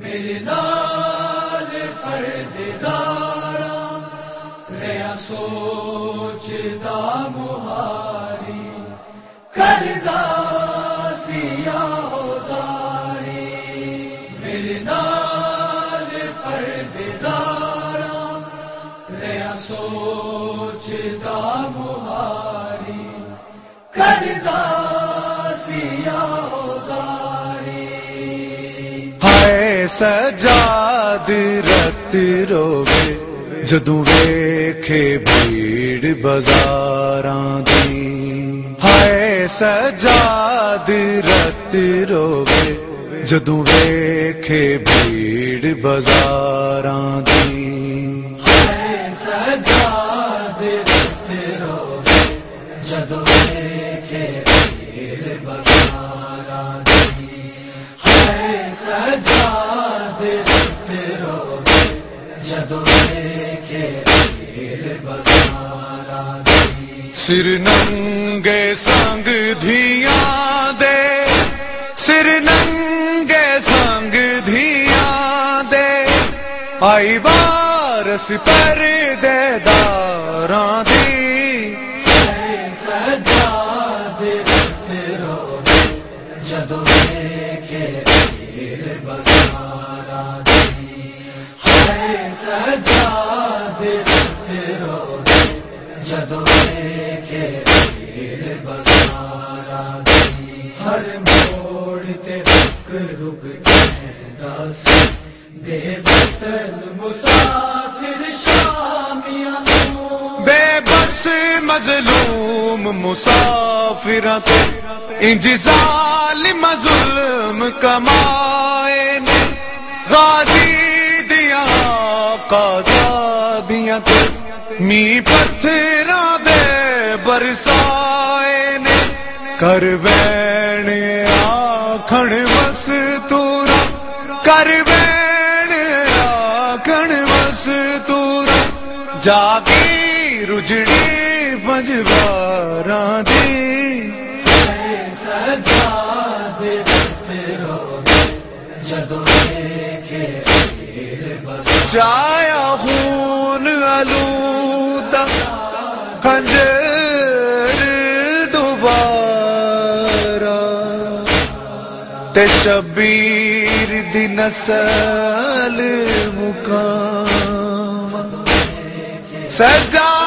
میرے لال پر دارا ریا سوچتا مہاری کردا سیا ہوزاری میرے لال پر دارا ریا سوچتا مہاری کردا سجاد رت روے، جدوں ویکھے بھیڑ بازاراں دی۔ ہائے سجاد رت روے، جدوں ویکھے بھیڑ بازاراں دی۔ سر ننگے سنگ دھیاں دے سر ننگے سنگ دھیاں دے آئی بارس پر دے داراں جدو دیکھے بھیڑ بازارا دی ہر موڑ تے رک رک کہندا سی بے وطن مسافر شامیاں بے بس مظلوم مسافر تو انج ظالم ظلم کمائے غازی دیا قازا دیا تو می پتھراں دے برسائے نے۔ کر وین آکھن مس تورا کر وین آکھن مس تورا جاگی رجڑی پنجواراں دی۔ سجاد رت جدو دیکھے جایا خون خنجر دوبارہ تے شبیر دی نسل مقام سجاد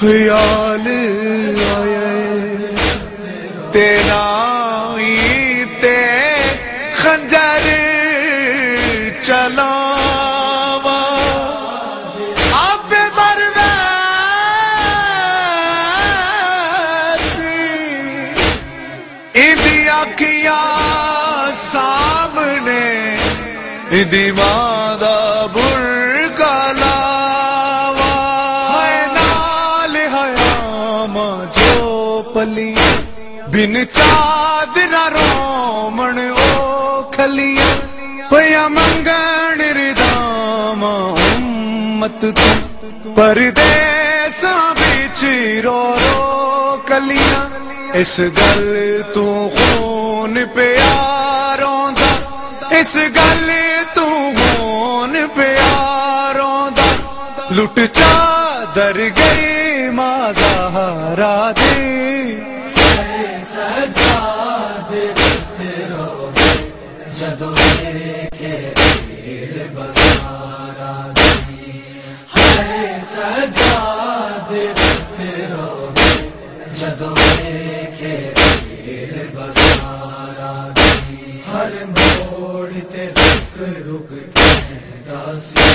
خیال آئے۔ تیرا تے خنجر چلاوا۔ آپ بربی سامنے بن چادر رومن او کھلیاں پیا منگن ردام امت تو پردیساں بچ رو رو کلیاں اس گل تو خون پیاروں دا اس گل تو خون پیاروں دا لٹ چادر گئی ماں زہرا دی جدو دیکھے بھیڑ دی ہر موڑ تے رک رک سی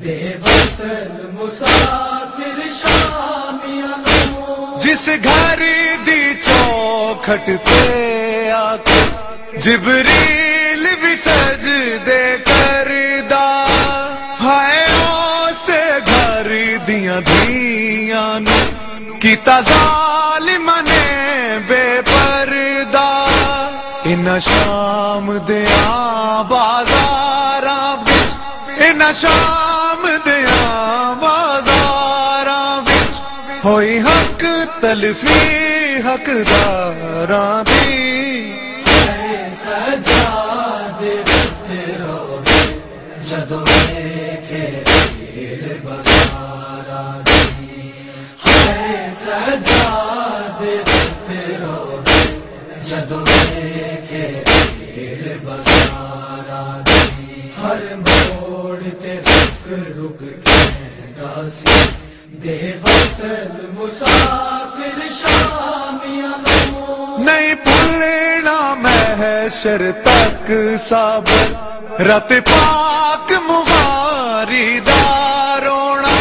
بے وطن مسافر شامیاں جس گھر دی چوکھٹ تے آکے جبریل بھی سج دے کردا اس گھر دیاں دھیاں نو کیتا ظالم نے بے پر شام دیا بازار ان شام دیا بازار ہوئی حق تلفی حق دار سجاد جدو دیکھے بھیڑ بازارا ہر موڑ تے رک رک کہندا سی بے وقت مسافر شامیاں نہیں بھولنا محشر تک سب رت پاک مغاری دارونا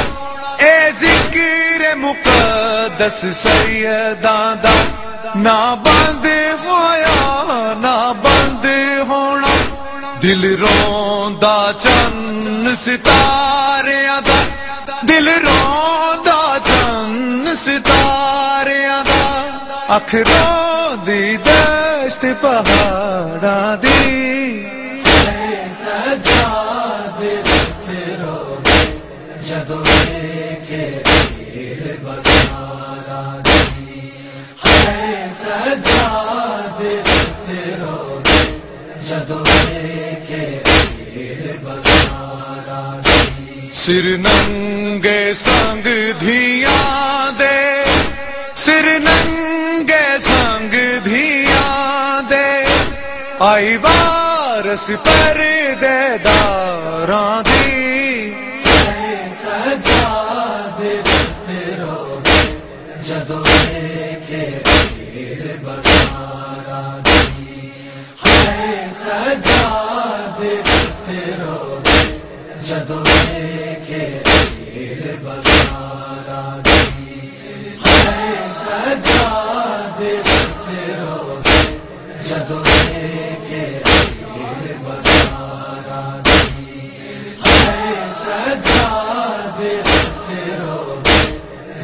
اے ذکر مقدس سیداں دا۔ نہ دل روندا چن ستارے دا دل روندا چن ستارے دا اکھروں دی دشت پہاڑا دی سر ننگے سنگ دھیاں دے سر ننگے سنگ دھیاں دے آئی وارس پر دے داراں دی سجاد رو جدو دیکھے دی ہے